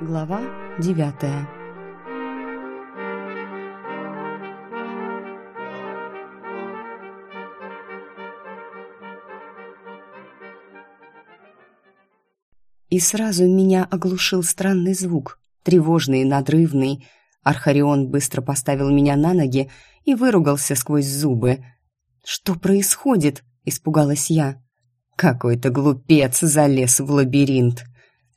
Глава девятая И сразу меня оглушил странный звук, тревожный и надрывный. Архарион быстро поставил меня на ноги и выругался сквозь зубы. «Что происходит?» — испугалась я. «Какой-то глупец залез в лабиринт!»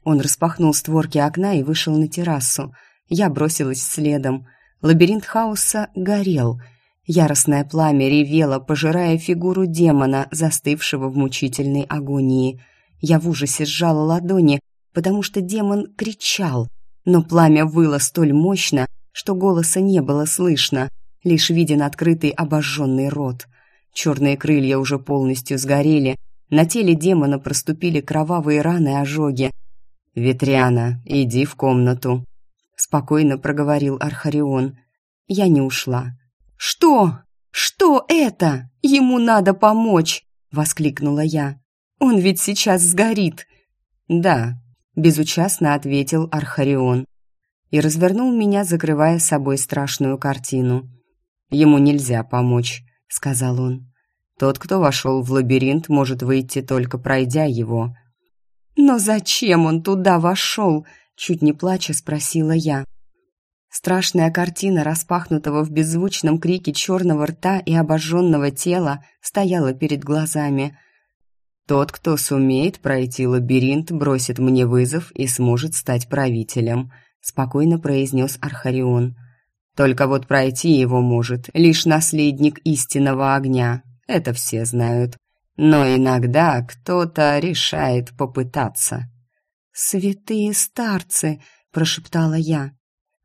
Он распахнул створки окна и вышел на террасу. Я бросилась следом. Лабиринт хаоса горел. Яростное пламя ревело, пожирая фигуру демона, застывшего в мучительной агонии. Я в ужасе сжала ладони, потому что демон кричал, но пламя выло столь мощно, что голоса не было слышно, лишь виден открытый обожженный рот. Черные крылья уже полностью сгорели, на теле демона проступили кровавые раны ожоги, «Ветряна, иди в комнату», — спокойно проговорил Архарион. Я не ушла. «Что? Что это? Ему надо помочь!» — воскликнула я. «Он ведь сейчас сгорит!» «Да», — безучастно ответил Архарион и развернул меня, закрывая собой страшную картину. «Ему нельзя помочь», — сказал он. «Тот, кто вошел в лабиринт, может выйти только пройдя его. «Но зачем он туда вошел?» — чуть не плача спросила я. Страшная картина распахнутого в беззвучном крике черного рта и обожженного тела стояла перед глазами. «Тот, кто сумеет пройти лабиринт, бросит мне вызов и сможет стать правителем», — спокойно произнес Архарион. «Только вот пройти его может лишь наследник истинного огня. Это все знают. Но иногда кто-то решает попытаться. «Святые старцы!» — прошептала я.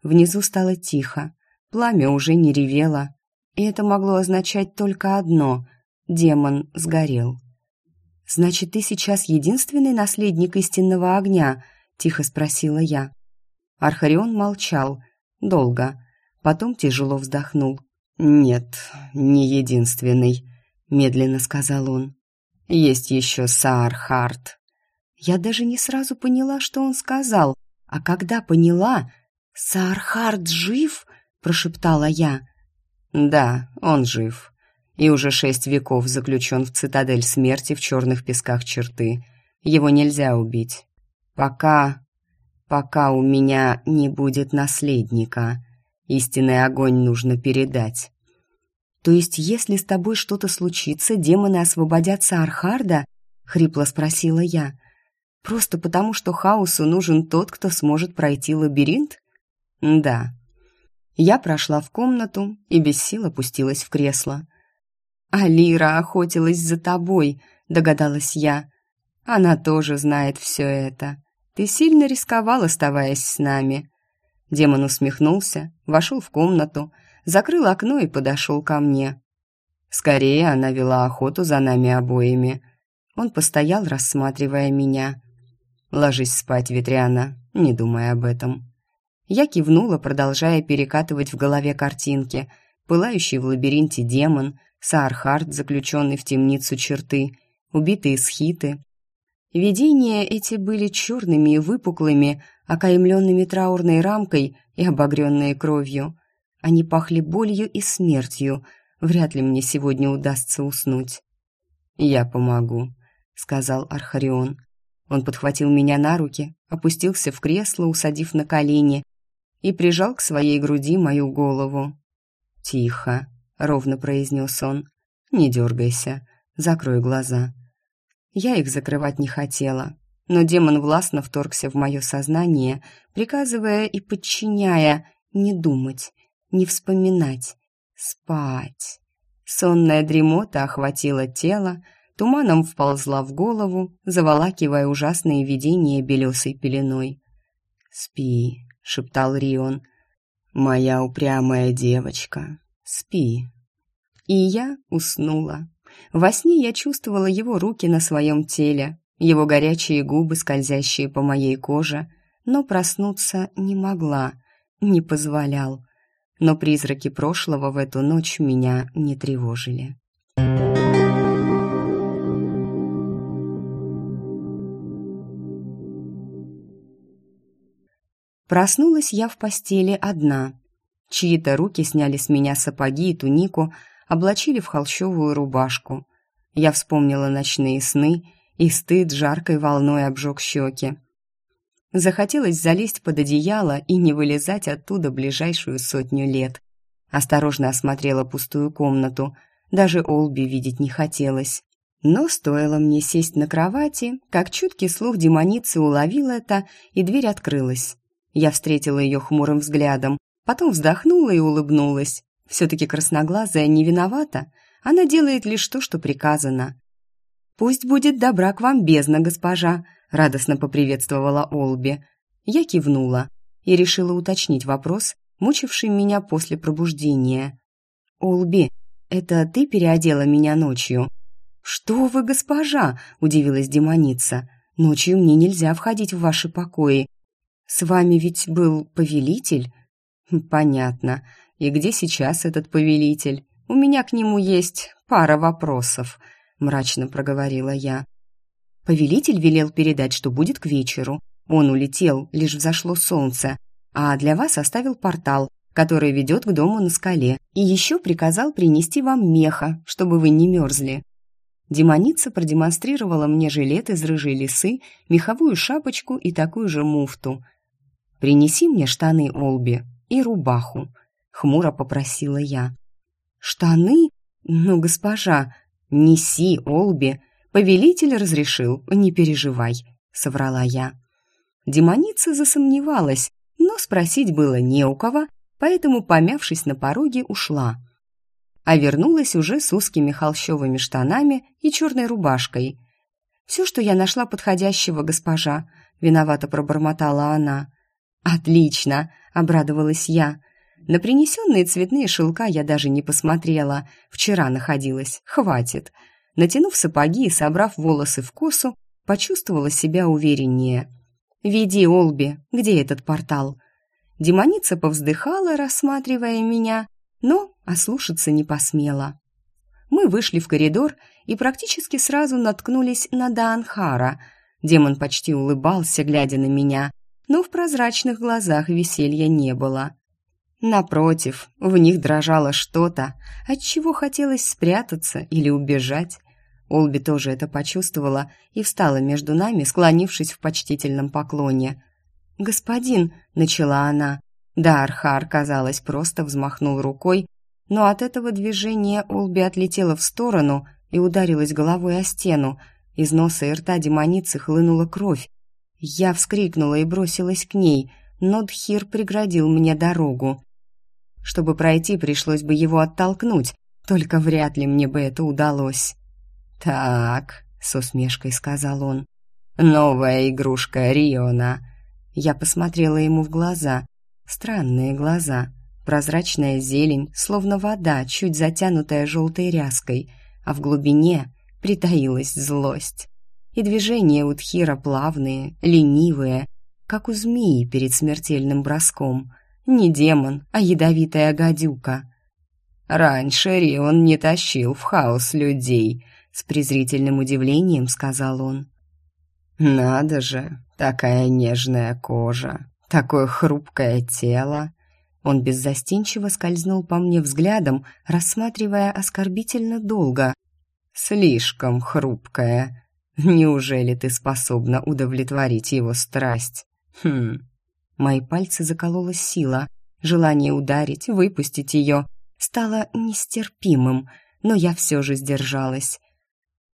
Внизу стало тихо, пламя уже не ревело, и это могло означать только одно — демон сгорел. «Значит, ты сейчас единственный наследник истинного огня?» — тихо спросила я. Архарион молчал. Долго. Потом тяжело вздохнул. «Нет, не единственный», — медленно сказал он. Есть еще Саархард. Я даже не сразу поняла, что он сказал, а когда поняла, Саархард жив, прошептала я. Да, он жив. И уже шесть веков заключен в цитадель смерти в черных песках черты. Его нельзя убить. Пока... пока у меня не будет наследника. Истинный огонь нужно передать. «То есть, если с тобой что-то случится, демоны освободятся Архарда?» — хрипло спросила я. «Просто потому, что хаосу нужен тот, кто сможет пройти лабиринт?» «Да». Я прошла в комнату и без сил опустилась в кресло. «Алира охотилась за тобой», — догадалась я. «Она тоже знает все это. Ты сильно рисковал, оставаясь с нами». Демон усмехнулся, вошел в комнату — закрыл окно и подошел ко мне. Скорее она вела охоту за нами обоими. Он постоял, рассматривая меня. «Ложись спать, Ветряна, не думай об этом». Я кивнула, продолжая перекатывать в голове картинки. Пылающий в лабиринте демон, Саархард, заключенный в темницу черты, убитые схиты. Видения эти были черными и выпуклыми, окаймленными траурной рамкой и обогренные кровью. Они пахли болью и смертью. Вряд ли мне сегодня удастся уснуть. «Я помогу», — сказал Архарион. Он подхватил меня на руки, опустился в кресло, усадив на колени, и прижал к своей груди мою голову. «Тихо», — ровно произнес он. «Не дергайся, закрой глаза». Я их закрывать не хотела, но демон властно вторгся в мое сознание, приказывая и подчиняя не думать, не вспоминать, спать. Сонная дремота охватила тело, туманом вползла в голову, заволакивая ужасные видения белесой пеленой. «Спи», — шептал Рион, — «моя упрямая девочка, спи». И я уснула. Во сне я чувствовала его руки на своем теле, его горячие губы, скользящие по моей коже, но проснуться не могла, не позволял но призраки прошлого в эту ночь меня не тревожили. Проснулась я в постели одна. Чьи-то руки сняли с меня сапоги и тунику, облачили в холщовую рубашку. Я вспомнила ночные сны, и стыд жаркой волной обжег щеки. Захотелось залезть под одеяло и не вылезать оттуда ближайшую сотню лет. Осторожно осмотрела пустую комнату. Даже Олби видеть не хотелось. Но стоило мне сесть на кровати, как чуткий слух демоницы уловил это, и дверь открылась. Я встретила ее хмурым взглядом, потом вздохнула и улыбнулась. Все-таки красноглазая не виновата, она делает лишь то, что приказано. «Пусть будет добра к вам бездна, госпожа», — радостно поприветствовала Олби. Я кивнула и решила уточнить вопрос, мучивший меня после пробуждения. «Олби, это ты переодела меня ночью?» «Что вы, госпожа!» — удивилась демоница. «Ночью мне нельзя входить в ваши покои. С вами ведь был повелитель?» «Понятно. И где сейчас этот повелитель? У меня к нему есть пара вопросов», — мрачно проговорила я. Повелитель велел передать, что будет к вечеру. Он улетел, лишь взошло солнце, а для вас оставил портал, который ведет к дому на скале, и еще приказал принести вам меха, чтобы вы не мерзли. Демоница продемонстрировала мне жилет из рыжей лисы, меховую шапочку и такую же муфту. «Принеси мне штаны, Олби, и рубаху», — хмуро попросила я. «Штаны? Ну, госпожа, неси, Олби. Повелитель разрешил, не переживай», — соврала я. Демоница засомневалась, но спросить было не у кого, поэтому, помявшись на пороге, ушла. А вернулась уже с узкими холщовыми штанами и черной рубашкой. «Все, что я нашла подходящего, госпожа», — виновато пробормотала она. «Отлично!» — обрадовалась я. На принесенные цветные шелка я даже не посмотрела. Вчера находилась. Хватит. Натянув сапоги и собрав волосы в косу, почувствовала себя увереннее. «Веди, Олби, где этот портал?» Демоница повздыхала, рассматривая меня, но ослушаться не посмела. Мы вышли в коридор и практически сразу наткнулись на Даанхара. Демон почти улыбался, глядя на меня но в прозрачных глазах веселья не было. Напротив, в них дрожало что-то, от чего хотелось спрятаться или убежать. Олби тоже это почувствовала и встала между нами, склонившись в почтительном поклоне. «Господин», — начала она. Да, Архар, казалось, просто взмахнул рукой, но от этого движения Олби отлетела в сторону и ударилась головой о стену. Из носа и рта демоницы хлынула кровь, я вскрикнула и бросилась к ней, но Дхир преградил мне дорогу. Чтобы пройти, пришлось бы его оттолкнуть, только вряд ли мне бы это удалось. «Так», — с усмешкой сказал он, — «новая игрушка Риона». Я посмотрела ему в глаза. Странные глаза. Прозрачная зелень, словно вода, чуть затянутая желтой ряской, а в глубине притаилась злость и движения у Тхира плавные, ленивые, как у змеи перед смертельным броском. Не демон, а ядовитая гадюка. «Раньше Рион не тащил в хаос людей», — с презрительным удивлением сказал он. «Надо же, такая нежная кожа, такое хрупкое тело». Он беззастенчиво скользнул по мне взглядом, рассматривая оскорбительно долго. «Слишком хрупкая. Неужели ты способна удовлетворить его страсть? Хм. Мои пальцы заколола сила. Желание ударить, выпустить ее стало нестерпимым, но я все же сдержалась.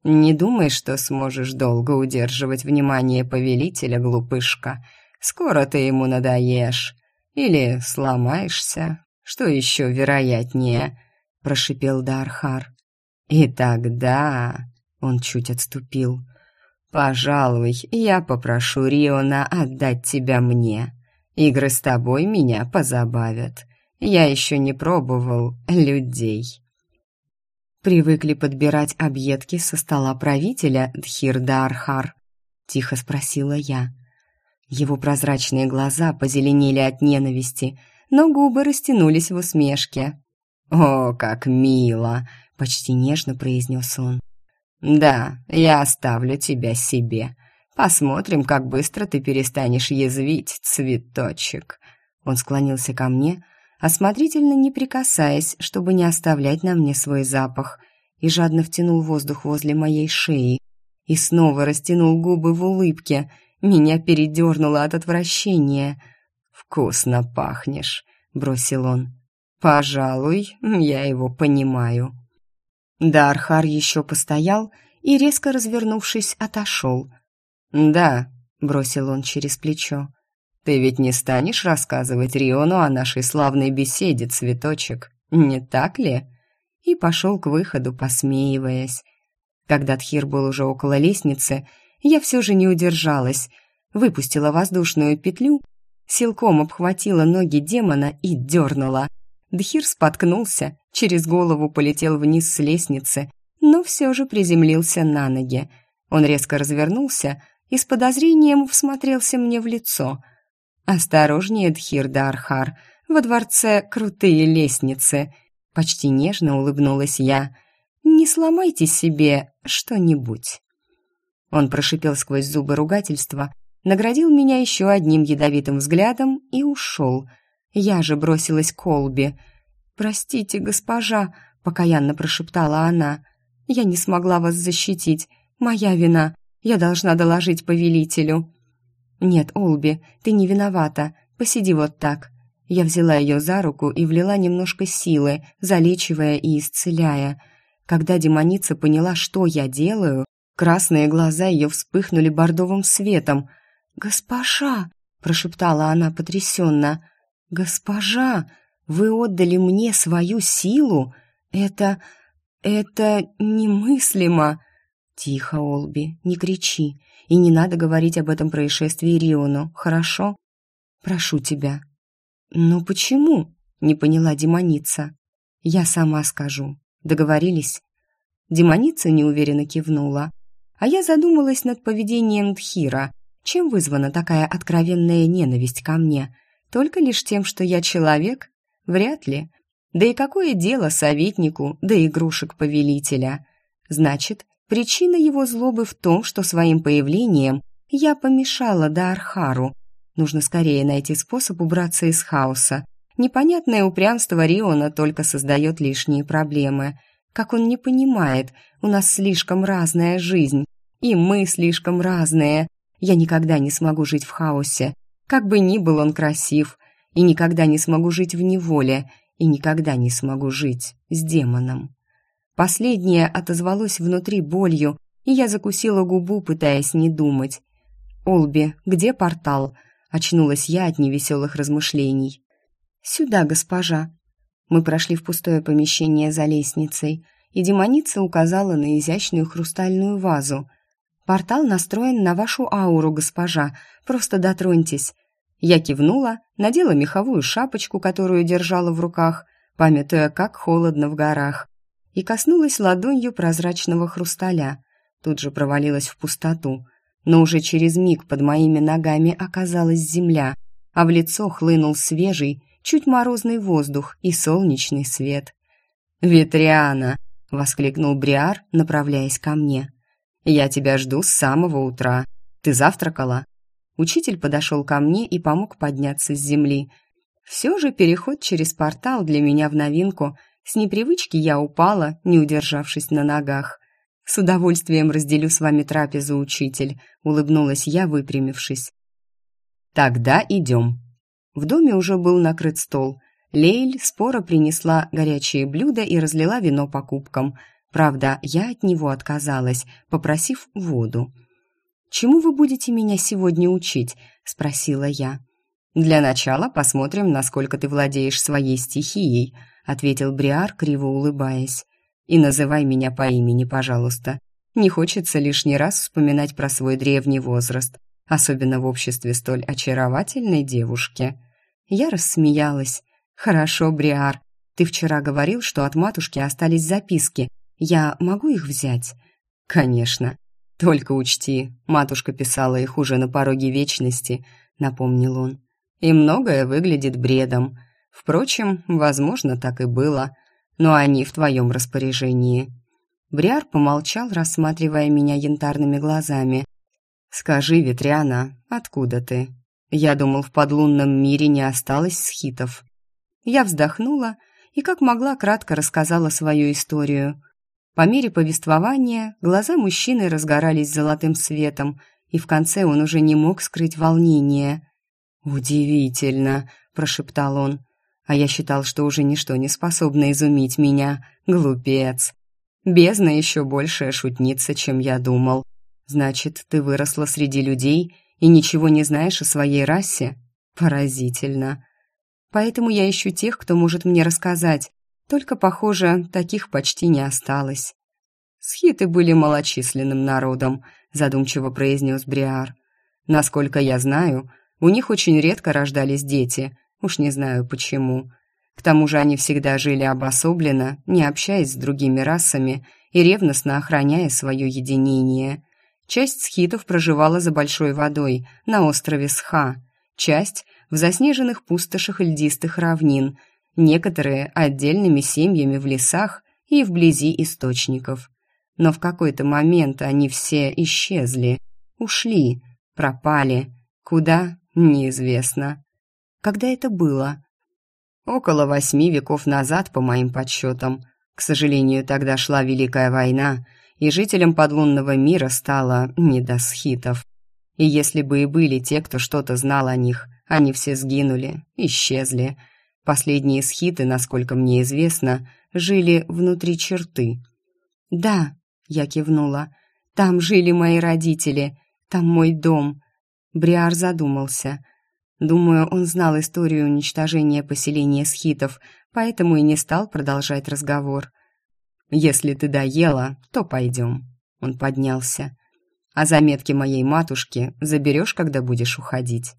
«Не думай, что сможешь долго удерживать внимание повелителя, глупышка. Скоро ты ему надоешь. Или сломаешься, что еще вероятнее», — прошипел Дархар. «И тогда...» — он чуть отступил. «Пожалуй, я попрошу Риона отдать тебя мне. Игры с тобой меня позабавят. Я еще не пробовал людей». «Привыкли подбирать объедки со стола правителя Дхирда Архар?» — тихо спросила я. Его прозрачные глаза позеленели от ненависти, но губы растянулись в усмешке. «О, как мило!» — почти нежно произнес он. «Да, я оставлю тебя себе. Посмотрим, как быстро ты перестанешь язвить, цветочек». Он склонился ко мне, осмотрительно не прикасаясь, чтобы не оставлять на мне свой запах, и жадно втянул воздух возле моей шеи, и снова растянул губы в улыбке. Меня передернуло от отвращения. «Вкусно пахнешь», — бросил он. «Пожалуй, я его понимаю». Дархар еще постоял и, резко развернувшись, отошел. «Да», — бросил он через плечо, — «ты ведь не станешь рассказывать Риону о нашей славной беседе, цветочек, не так ли?» И пошел к выходу, посмеиваясь. Когда Тхир был уже около лестницы, я все же не удержалась, выпустила воздушную петлю, силком обхватила ноги демона и дернула. Дхир споткнулся, через голову полетел вниз с лестницы, но все же приземлился на ноги. Он резко развернулся и с подозрением всмотрелся мне в лицо. «Осторожнее, Дхир Дархар, во дворце крутые лестницы», — почти нежно улыбнулась я — не сломайте себе что-нибудь». Он прошипел сквозь зубы ругательства, наградил меня еще одним ядовитым взглядом и ушел. Я же бросилась к колбе. «Простите, госпожа», — покаянно прошептала она. «Я не смогла вас защитить. Моя вина. Я должна доложить повелителю». «Нет, Олби, ты не виновата. Посиди вот так». Я взяла ее за руку и влила немножко силы, залечивая и исцеляя. Когда демоница поняла, что я делаю, красные глаза ее вспыхнули бордовым светом. «Госпожа!» — прошептала она потрясенно. «Госпожа, вы отдали мне свою силу? Это... это немыслимо!» «Тихо, Олби, не кричи, и не надо говорить об этом происшествии Риону, хорошо? Прошу тебя». «Но почему?» — не поняла демоница. «Я сама скажу. Договорились?» Демоница неуверенно кивнула. А я задумалась над поведением Тхира. Чем вызвана такая откровенная ненависть ко мне? Только лишь тем, что я человек? Вряд ли. Да и какое дело советнику до игрушек повелителя? Значит, причина его злобы в том, что своим появлением я помешала Даархару. Нужно скорее найти способ убраться из хаоса. Непонятное упрямство Риона только создает лишние проблемы. Как он не понимает, у нас слишком разная жизнь, и мы слишком разные. Я никогда не смогу жить в хаосе, как бы ни был он красив, и никогда не смогу жить в неволе, и никогда не смогу жить с демоном. Последнее отозвалось внутри болью, и я закусила губу, пытаясь не думать. «Олби, где портал?» — очнулась я от невеселых размышлений. «Сюда, госпожа». Мы прошли в пустое помещение за лестницей, и демоница указала на изящную хрустальную вазу. «Портал настроен на вашу ауру, госпожа, просто дотроньтесь». Я кивнула, надела меховую шапочку, которую держала в руках, памятуя, как холодно в горах, и коснулась ладонью прозрачного хрусталя. Тут же провалилась в пустоту, но уже через миг под моими ногами оказалась земля, а в лицо хлынул свежий, чуть морозный воздух и солнечный свет. «Ветриана!» — воскликнул Бриар, направляясь ко мне. «Я тебя жду с самого утра. Ты завтракала?» Учитель подошел ко мне и помог подняться с земли. Все же переход через портал для меня в новинку. С непривычки я упала, не удержавшись на ногах. «С удовольствием разделю с вами трапезу, учитель», — улыбнулась я, выпрямившись. «Тогда идем», в доме уже был накрыт стол. Лейль споро принесла горячие блюда и разлила вино по кубкам. Правда, я от него отказалась, попросив воду. «Чему вы будете меня сегодня учить?» – спросила я. «Для начала посмотрим, насколько ты владеешь своей стихией», – ответил Бриар, криво улыбаясь. «И называй меня по имени, пожалуйста. Не хочется лишний раз вспоминать про свой древний возраст, особенно в обществе столь очаровательной девушки». Я рассмеялась. «Хорошо, Бриар. Ты вчера говорил, что от матушки остались записки. Я могу их взять?» «Конечно. Только учти, матушка писала их уже на пороге вечности», — напомнил он. «И многое выглядит бредом. Впрочем, возможно, так и было. Но они в твоем распоряжении». Бриар помолчал, рассматривая меня янтарными глазами. «Скажи, Ветряна, откуда ты?» Я думал, в подлунном мире не осталось схитов. Я вздохнула и как могла кратко рассказала свою историю. По мере повествования глаза мужчины разгорались золотым светом, и в конце он уже не мог скрыть волнение. «Удивительно», — прошептал он, «а я считал, что уже ничто не способно изумить меня. Глупец. Бездна еще большая шутница, чем я думал. Значит, ты выросла среди людей и ничего не знаешь о своей расе? Поразительно. Поэтому я ищу тех, кто может мне рассказать. Только, похоже, таких почти не осталось. Схиты были малочисленным народом, задумчиво произнес Бриар. Насколько я знаю, у них очень редко рождались дети, уж не знаю почему. К тому же они всегда жили обособленно, не общаясь с другими расами и ревностно охраняя свое единение. Часть схитов проживала за большой водой, на острове Сха, часть — в заснеженных пустошах льдистых равнин, некоторые — отдельными семьями в лесах и вблизи источников. Но в какой-то момент они все исчезли, ушли, пропали. Куда — неизвестно. Когда это было? Около восьми веков назад, по моим подсчетам. К сожалению, тогда шла Великая война — и жителям подлунного мира стало не до схитов. И если бы и были те, кто что-то знал о них, они все сгинули, исчезли. Последние схиты, насколько мне известно, жили внутри черты. «Да», — я кивнула, — «там жили мои родители, там мой дом». Бриар задумался. Думаю, он знал историю уничтожения поселения схитов, поэтому и не стал продолжать разговор. «Если ты доела, то пойдем». Он поднялся. «А заметки моей матушки заберешь, когда будешь уходить».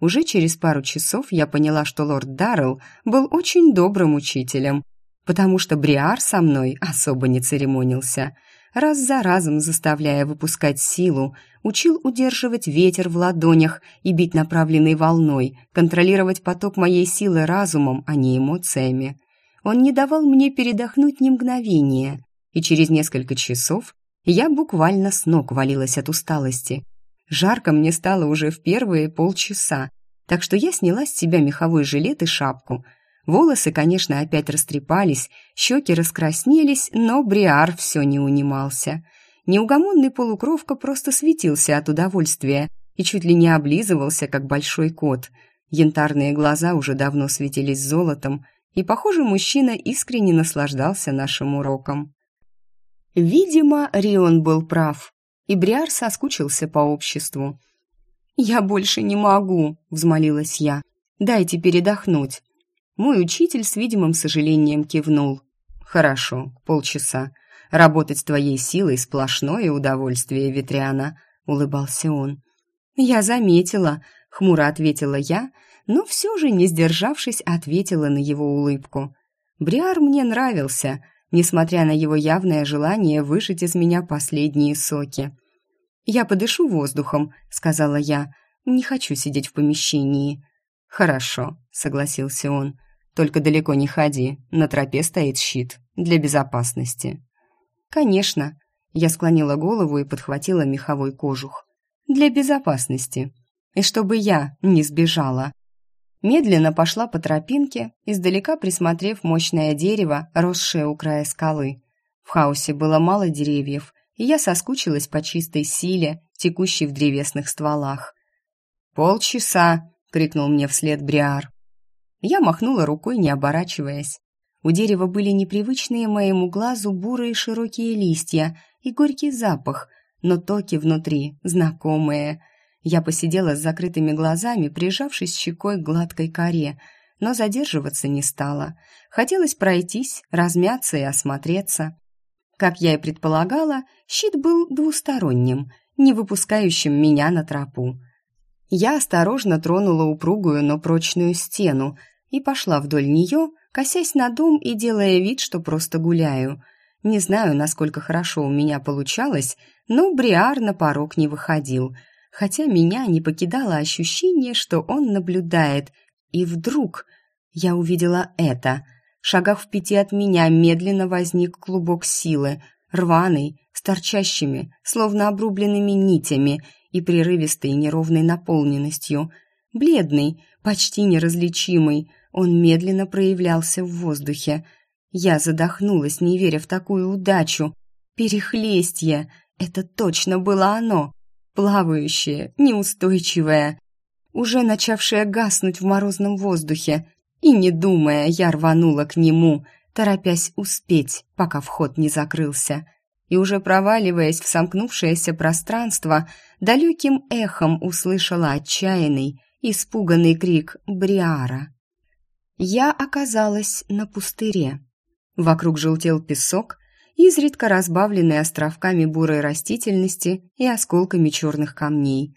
Уже через пару часов я поняла, что лорд Даррелл был очень добрым учителем, потому что Бриар со мной особо не церемонился, раз за разом заставляя выпускать силу, учил удерживать ветер в ладонях и бить направленной волной, контролировать поток моей силы разумом, а не эмоциями. Он не давал мне передохнуть ни мгновения, и через несколько часов я буквально с ног валилась от усталости. Жарко мне стало уже в первые полчаса, так что я сняла с себя меховой жилет и шапку. Волосы, конечно, опять растрепались, щеки раскраснелись, но Бриар все не унимался. Неугомонный полукровка просто светился от удовольствия и чуть ли не облизывался, как большой кот. Янтарные глаза уже давно светились золотом, и, похоже, мужчина искренне наслаждался нашим уроком. Видимо, Рион был прав, и Бриар соскучился по обществу. «Я больше не могу», — взмолилась я. «Дайте передохнуть». Мой учитель с видимым сожалением кивнул. «Хорошо, полчаса. Работать твоей силой — сплошное удовольствие, Ветряна», — улыбался он. «Я заметила», — хмуро ответила я, но все же, не сдержавшись, ответила на его улыбку. Бриар мне нравился, несмотря на его явное желание выжать из меня последние соки. «Я подышу воздухом», — сказала я. «Не хочу сидеть в помещении». «Хорошо», — согласился он. «Только далеко не ходи, на тропе стоит щит, для безопасности». «Конечно», — я склонила голову и подхватила меховой кожух. «Для безопасности. И чтобы я не сбежала» медленно пошла по тропинке, издалека присмотрев мощное дерево, росшее у края скалы. В хаосе было мало деревьев, и я соскучилась по чистой силе, текущей в древесных стволах. «Полчаса!» — крикнул мне вслед Бриар. Я махнула рукой, не оборачиваясь. У дерева были непривычные моему глазу бурые широкие листья и горький запах, но токи внутри знакомые — я посидела с закрытыми глазами, прижавшись щекой к гладкой коре, но задерживаться не стала. Хотелось пройтись, размяться и осмотреться. Как я и предполагала, щит был двусторонним, не выпускающим меня на тропу. Я осторожно тронула упругую, но прочную стену и пошла вдоль нее, косясь на дом и делая вид, что просто гуляю. Не знаю, насколько хорошо у меня получалось, но Бриар на порог не выходил — хотя меня не покидало ощущение, что он наблюдает. И вдруг я увидела это. В шагах в пяти от меня медленно возник клубок силы, рваный, с торчащими, словно обрубленными нитями, и прерывистой неровной наполненностью. Бледный, почти неразличимый, он медленно проявлялся в воздухе. Я задохнулась, не веря в такую удачу. Перехлестье! Это точно было оно! Плавающее, неустойчивое, уже начавшее гаснуть в морозном воздухе. И, не думая, я рванула к нему, торопясь успеть, пока вход не закрылся. И уже проваливаясь в сомкнувшееся пространство, далеким эхом услышала отчаянный, испуганный крик Бриара. Я оказалась на пустыре. Вокруг желтел песок, изредка разбавленный островками бурой растительности и осколками черных камней.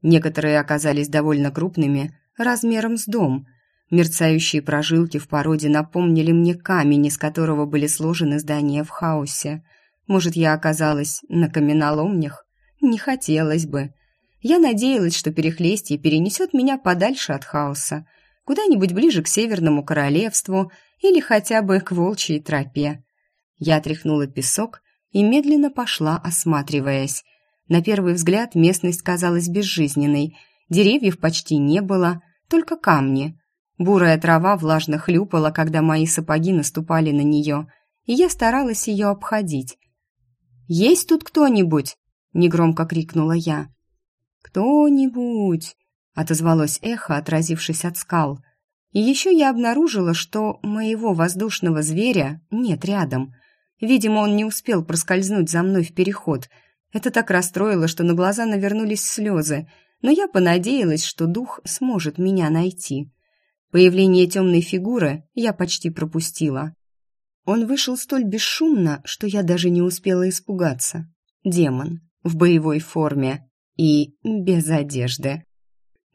Некоторые оказались довольно крупными, размером с дом. Мерцающие прожилки в породе напомнили мне камень, из которого были сложены здания в хаосе. Может, я оказалась на каменоломнях? Не хотелось бы. Я надеялась, что перехлестье перенесет меня подальше от хаоса, куда-нибудь ближе к Северному Королевству или хотя бы к Волчьей тропе. Я тряхнула песок и медленно пошла, осматриваясь. На первый взгляд местность казалась безжизненной. Деревьев почти не было, только камни. Бурая трава влажно хлюпала, когда мои сапоги наступали на нее, и я старалась ее обходить. «Есть тут кто-нибудь?» — негромко крикнула я. «Кто-нибудь!» Отозвалось эхо, отразившись от скал. И еще я обнаружила, что моего воздушного зверя нет рядом. Видимо, он не успел проскользнуть за мной в переход. Это так расстроило, что на глаза навернулись слезы, но я понадеялась, что дух сможет меня найти. Появление темной фигуры я почти пропустила. Он вышел столь бесшумно, что я даже не успела испугаться. Демон в боевой форме и без одежды.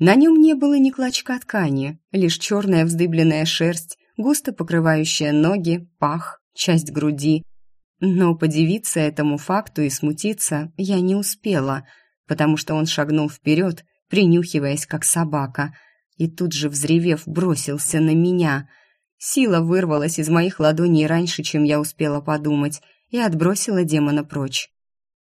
На нем не было ни клочка ткани, лишь черная вздыбленная шерсть, густо покрывающая ноги, пах, часть груди. Но подивиться этому факту и смутиться я не успела, потому что он шагнул вперед, принюхиваясь, как собака, и тут же, взревев, бросился на меня. Сила вырвалась из моих ладоней раньше, чем я успела подумать, и отбросила демона прочь.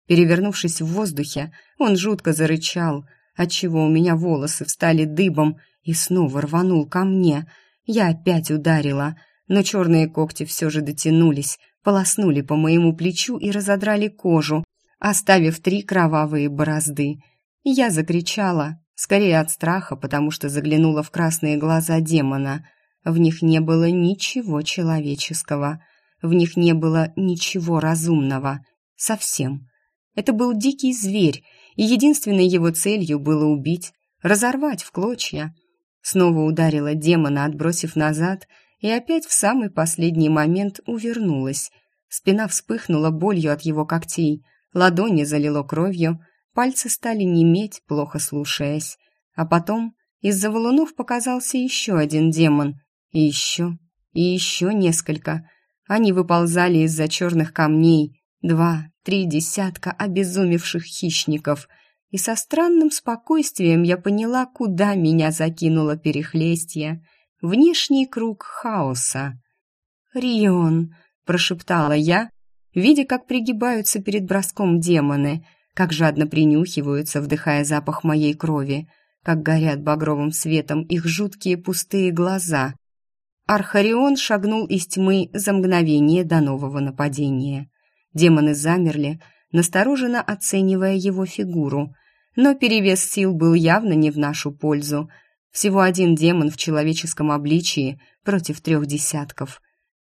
Перевернувшись в воздухе, он жутко зарычал — отчего у меня волосы встали дыбом, и снова рванул ко мне. Я опять ударила, но черные когти все же дотянулись, полоснули по моему плечу и разодрали кожу, оставив три кровавые борозды. Я закричала, скорее от страха, потому что заглянула в красные глаза демона. В них не было ничего человеческого, в них не было ничего разумного. Совсем. Это был дикий зверь, и единственной его целью было убить, разорвать в клочья. Снова ударила демона, отбросив назад, и опять в самый последний момент увернулась. Спина вспыхнула болью от его когтей, ладони залило кровью, пальцы стали неметь, плохо слушаясь. А потом из-за валунов показался еще один демон, и еще, и еще несколько. Они выползали из-за черных камней, Два, три десятка обезумевших хищников. И со странным спокойствием я поняла, куда меня закинуло перехлестье. Внешний круг хаоса. «Рион!» — прошептала я, видя, как пригибаются перед броском демоны, как жадно принюхиваются, вдыхая запах моей крови, как горят багровым светом их жуткие пустые глаза. Архарион шагнул из тьмы за мгновение до нового нападения. Демоны замерли, настороженно оценивая его фигуру. Но перевес сил был явно не в нашу пользу. Всего один демон в человеческом обличии против трех десятков.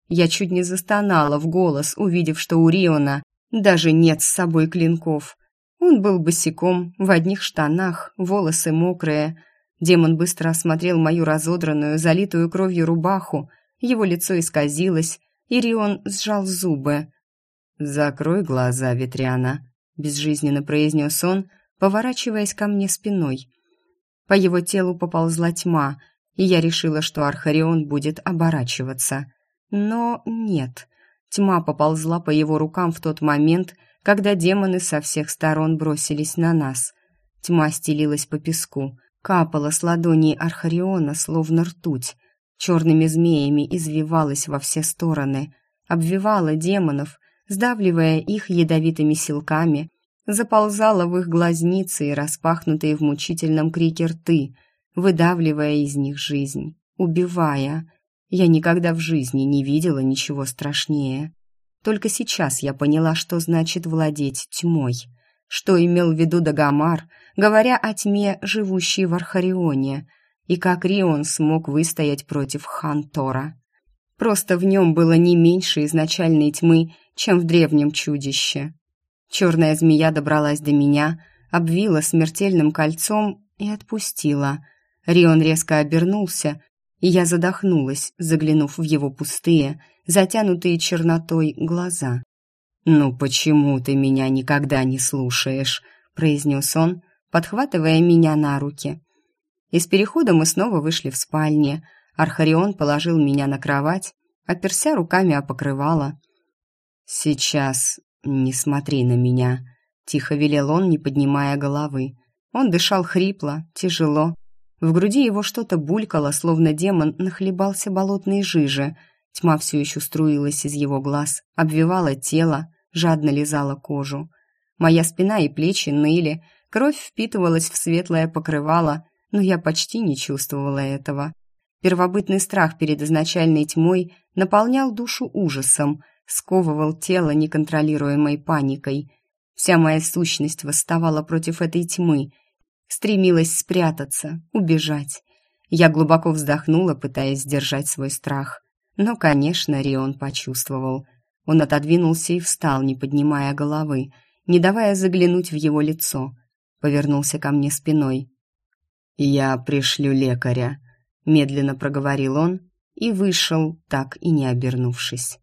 Я чуть не застонала в голос, увидев, что у Риона даже нет с собой клинков. Он был босиком, в одних штанах, волосы мокрые. Демон быстро осмотрел мою разодранную, залитую кровью рубаху. Его лицо исказилось, и Рион сжал зубы. «Закрой глаза, Ветряна», — безжизненно произнес он, поворачиваясь ко мне спиной. По его телу поползла тьма, и я решила, что Архарион будет оборачиваться. Но нет. Тьма поползла по его рукам в тот момент, когда демоны со всех сторон бросились на нас. Тьма стелилась по песку, капала с ладоней Архариона, словно ртуть, черными змеями извивалась во все стороны, обвивала демонов, сдавливая их ядовитыми силками, заползала в их глазницы и распахнутые в мучительном крике рты, выдавливая из них жизнь, убивая. Я никогда в жизни не видела ничего страшнее. Только сейчас я поняла, что значит владеть тьмой. Что имел в виду Дагомар, говоря о тьме, живущей в Архарионе, и как Рион смог выстоять против Хантора. Просто в нем было не меньше изначальной тьмы, чем в древнем чудище. Черная змея добралась до меня, обвила смертельным кольцом и отпустила. Рион резко обернулся, и я задохнулась, заглянув в его пустые, затянутые чернотой глаза. «Ну почему ты меня никогда не слушаешь?» — произнес он, подхватывая меня на руки. Из перехода мы снова вышли в спальне. Архарион положил меня на кровать, оперся руками о покрывало. «Сейчас не смотри на меня», — тихо велел он, не поднимая головы. Он дышал хрипло, тяжело. В груди его что-то булькало, словно демон нахлебался болотной жижи. Тьма все еще струилась из его глаз, обвивала тело, жадно лизала кожу. Моя спина и плечи ныли, кровь впитывалась в светлое покрывало, но я почти не чувствовала этого. Первобытный страх перед изначальной тьмой наполнял душу ужасом, сковывал тело неконтролируемой паникой. Вся моя сущность восставала против этой тьмы, стремилась спрятаться, убежать. Я глубоко вздохнула, пытаясь сдержать свой страх. Но, конечно, Рион почувствовал. Он отодвинулся и встал, не поднимая головы, не давая заглянуть в его лицо. Повернулся ко мне спиной. «Я пришлю лекаря», — медленно проговорил он и вышел, так и не обернувшись.